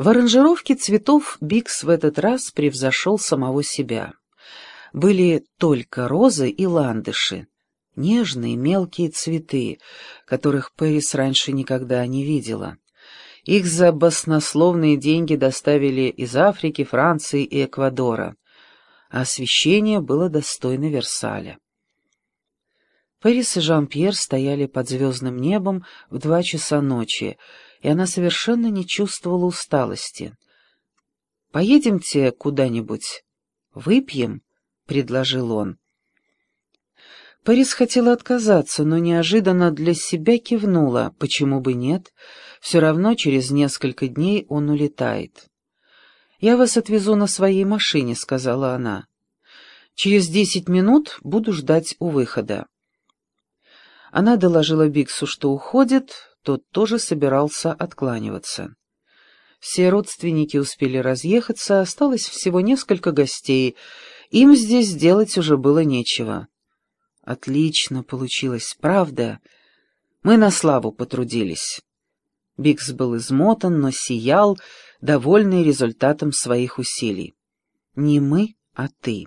В аранжировке цветов Бикс в этот раз превзошел самого себя. Были только розы и ландыши, нежные мелкие цветы, которых Пэрис раньше никогда не видела. Их за баснословные деньги доставили из Африки, Франции и Эквадора, а освещение было достойно Версаля. Пэрис и Жан-Пьер стояли под звездным небом в два часа ночи, и она совершенно не чувствовала усталости. «Поедемте куда-нибудь. Выпьем?» — предложил он. Пэрис хотела отказаться, но неожиданно для себя кивнула. Почему бы нет? Все равно через несколько дней он улетает. «Я вас отвезу на своей машине», — сказала она. «Через десять минут буду ждать у выхода». Она доложила Биксу, что уходит, тот тоже собирался откланиваться. Все родственники успели разъехаться, осталось всего несколько гостей. Им здесь делать уже было нечего. Отлично получилось, правда? Мы на славу потрудились. Бикс был измотан, но сиял, довольный результатом своих усилий. Не мы, а ты.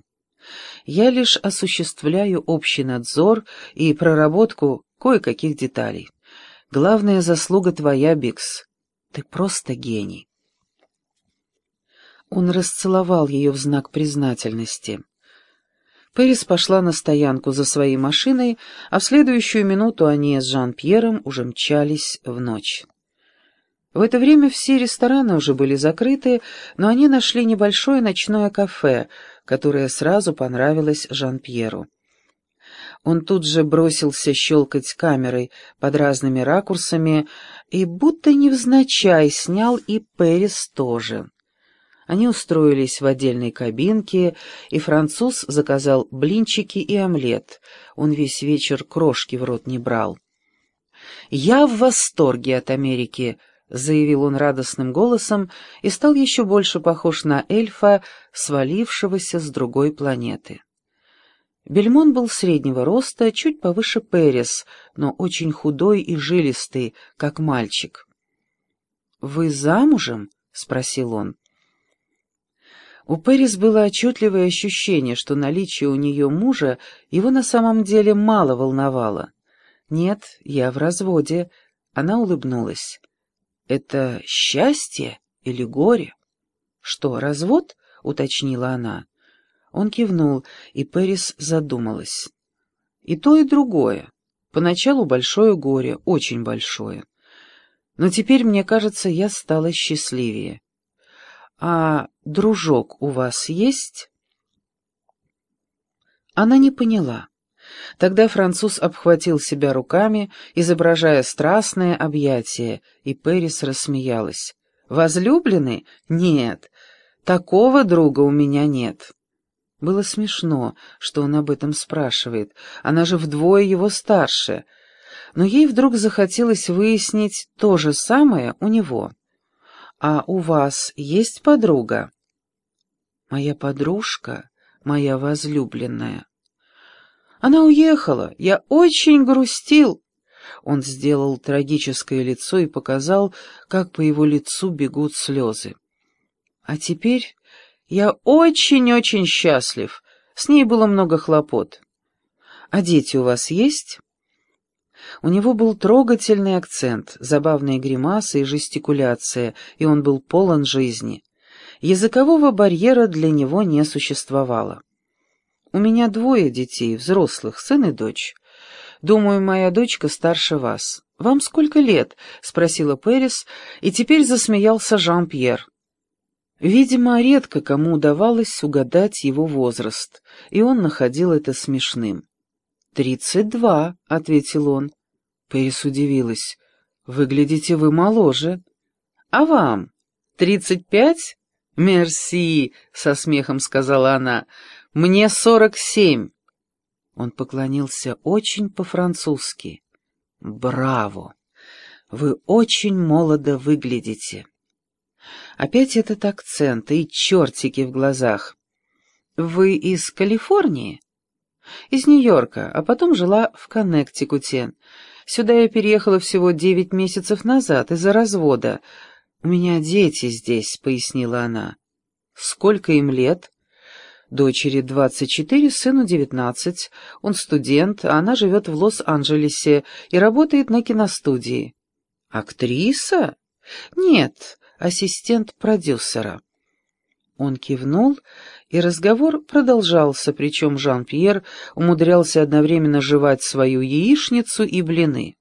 Я лишь осуществляю общий надзор и проработку кое-каких деталей. Главная заслуга твоя, Бикс. Ты просто гений. Он расцеловал ее в знак признательности. Пэрис пошла на стоянку за своей машиной, а в следующую минуту они с Жан-Пьером уже мчались в ночь. В это время все рестораны уже были закрыты, но они нашли небольшое ночное кафе, которое сразу понравилось Жан-Пьеру. Он тут же бросился щелкать камерой под разными ракурсами и будто невзначай снял и Пэрис тоже. Они устроились в отдельной кабинке, и француз заказал блинчики и омлет. Он весь вечер крошки в рот не брал. «Я в восторге от Америки», — заявил он радостным голосом и стал еще больше похож на эльфа, свалившегося с другой планеты. Бельмон был среднего роста, чуть повыше Перес, но очень худой и жилистый, как мальчик. «Вы замужем?» — спросил он. У Перес было отчетливое ощущение, что наличие у нее мужа его на самом деле мало волновало. «Нет, я в разводе», — она улыбнулась. «Это счастье или горе?» «Что, развод?» — уточнила она. Он кивнул, и Пэрис задумалась. И то, и другое. Поначалу большое горе, очень большое. Но теперь, мне кажется, я стала счастливее. А дружок у вас есть? Она не поняла. Тогда француз обхватил себя руками, изображая страстное объятие, и Пэрис рассмеялась. «Возлюбленный? Нет, такого друга у меня нет». Было смешно, что он об этом спрашивает. Она же вдвое его старше. Но ей вдруг захотелось выяснить то же самое у него. «А у вас есть подруга?» «Моя подружка, моя возлюбленная». «Она уехала. Я очень грустил». Он сделал трагическое лицо и показал, как по его лицу бегут слезы. «А теперь я очень-очень счастлив. С ней было много хлопот. А дети у вас есть? У него был трогательный акцент, забавные гримасы и жестикуляция, и он был полон жизни. Языкового барьера для него не существовало. У меня двое детей, взрослых, сын и дочь. Думаю, моя дочка старше вас. Вам сколько лет? — спросила Пэрис, и теперь засмеялся Жан-Пьер. Видимо, редко кому удавалось угадать его возраст, и он находил это смешным. «Тридцать два», — ответил он. Пэрис удивилась. «Выглядите вы моложе». «А вам? Тридцать пять?» «Мерси», — со смехом сказала она. «Мне сорок семь». Он поклонился очень по-французски. «Браво! Вы очень молодо выглядите». Опять этот акцент и чертики в глазах. «Вы из Калифорнии?» «Из Нью-Йорка, а потом жила в Коннектикуте. Сюда я переехала всего девять месяцев назад из-за развода. «У меня дети здесь», — пояснила она. «Сколько им лет?» Дочери 24, сыну 19. Он студент, а она живет в Лос-Анджелесе и работает на киностудии. Актриса? Нет, ассистент продюсера. Он кивнул, и разговор продолжался, причем Жан-Пьер умудрялся одновременно жевать свою яичницу и блины.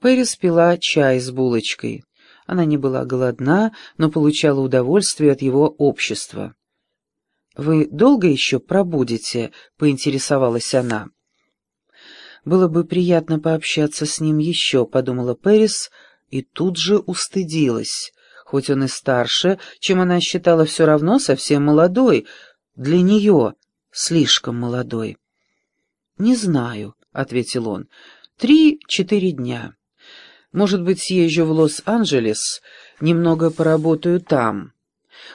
Пэрис пила чай с булочкой. Она не была голодна, но получала удовольствие от его общества. «Вы долго еще пробудете?» — поинтересовалась она. «Было бы приятно пообщаться с ним еще», — подумала Пэрис, и тут же устыдилась. Хоть он и старше, чем она считала все равно совсем молодой, для нее слишком молодой. «Не знаю», — ответил он, — «три-четыре дня. Может быть, съезжу в Лос-Анджелес, немного поработаю там.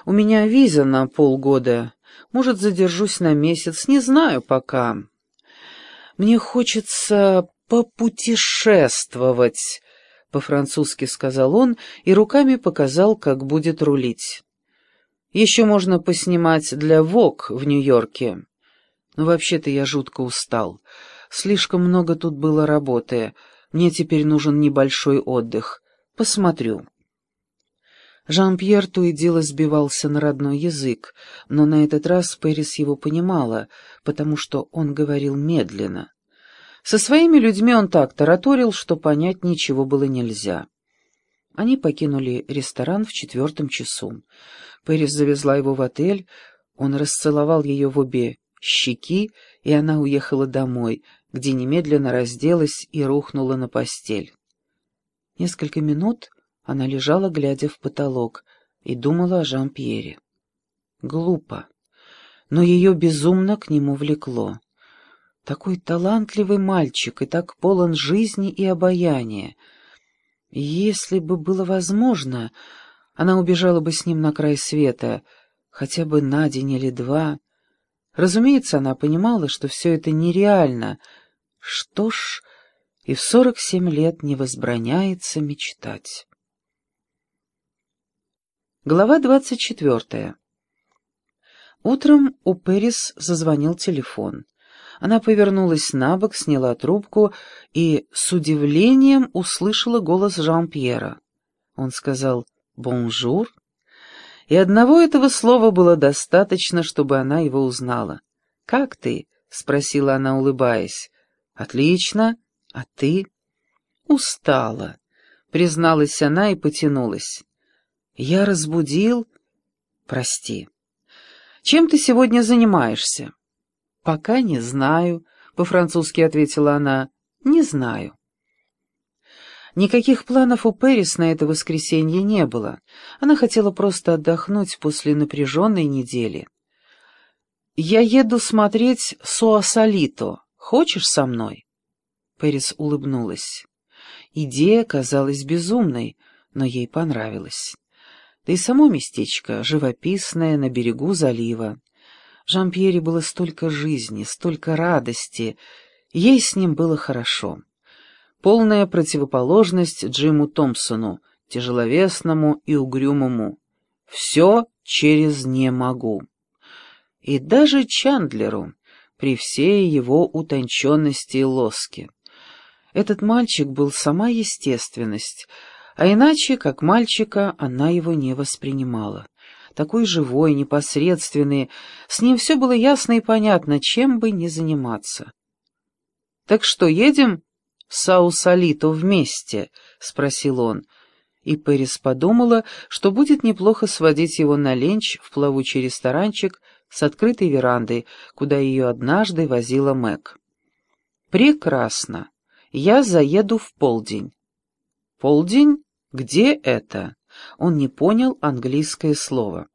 У меня виза на полгода, может, задержусь на месяц, не знаю пока. Мне хочется попутешествовать, — по-французски сказал он и руками показал, как будет рулить. Еще можно поснимать для ВОК в Нью-Йорке. Но вообще-то я жутко устал. Слишком много тут было работы. Мне теперь нужен небольшой отдых. Посмотрю. Жан-Пьер то и дело сбивался на родной язык, но на этот раз Пэрис его понимала, потому что он говорил медленно. Со своими людьми он так тараторил, что понять ничего было нельзя. Они покинули ресторан в четвертом часу. Пэрис завезла его в отель, он расцеловал ее в обе щеки, и она уехала домой, где немедленно разделась и рухнула на постель. Несколько минут она лежала, глядя в потолок, и думала о Жан-Пьере. Глупо, но ее безумно к нему влекло. Такой талантливый мальчик и так полон жизни и обаяния. Если бы было возможно, она убежала бы с ним на край света, хотя бы на день или два. Разумеется, она понимала, что все это нереально. Что ж, и в сорок семь лет не возбраняется мечтать. Глава двадцать четвертая. Утром у Пэрис зазвонил телефон. Она повернулась на бок, сняла трубку и с удивлением услышала голос Жан-Пьера. Он сказал «бонжур», и одного этого слова было достаточно, чтобы она его узнала. «Как ты?» — спросила она, улыбаясь. «Отлично. А ты?» «Устала», — призналась она и потянулась. Я разбудил... Прости. Чем ты сегодня занимаешься? Пока не знаю, по-французски ответила она. Не знаю. Никаких планов у Пэрис на это воскресенье не было. Она хотела просто отдохнуть после напряженной недели. «Я еду смотреть Суасалито. Хочешь со мной?» Пэрис улыбнулась. Идея казалась безумной, но ей понравилась. Да и само местечко, живописное, на берегу залива. Жан-Пьере было столько жизни, столько радости, ей с ним было хорошо. Полная противоположность Джиму Томпсону, тяжеловесному и угрюмому. Все через «не могу». И даже Чандлеру, при всей его утонченности и лоске. Этот мальчик был сама естественность — а иначе, как мальчика, она его не воспринимала. Такой живой, непосредственный, с ним все было ясно и понятно, чем бы ни заниматься. «Так что, едем в Саусалито вместе?» — спросил он. И Пэрис подумала, что будет неплохо сводить его на ленч в плавучий ресторанчик с открытой верандой, куда ее однажды возила Мэг. «Прекрасно. Я заеду в полдень». «Полдень?» «Где это?» Он не понял английское слово.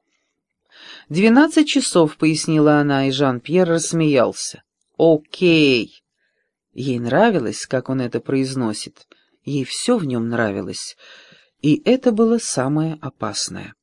«Двенадцать часов», — пояснила она, и Жан-Пьер рассмеялся. «Окей». Ей нравилось, как он это произносит. Ей все в нем нравилось. И это было самое опасное.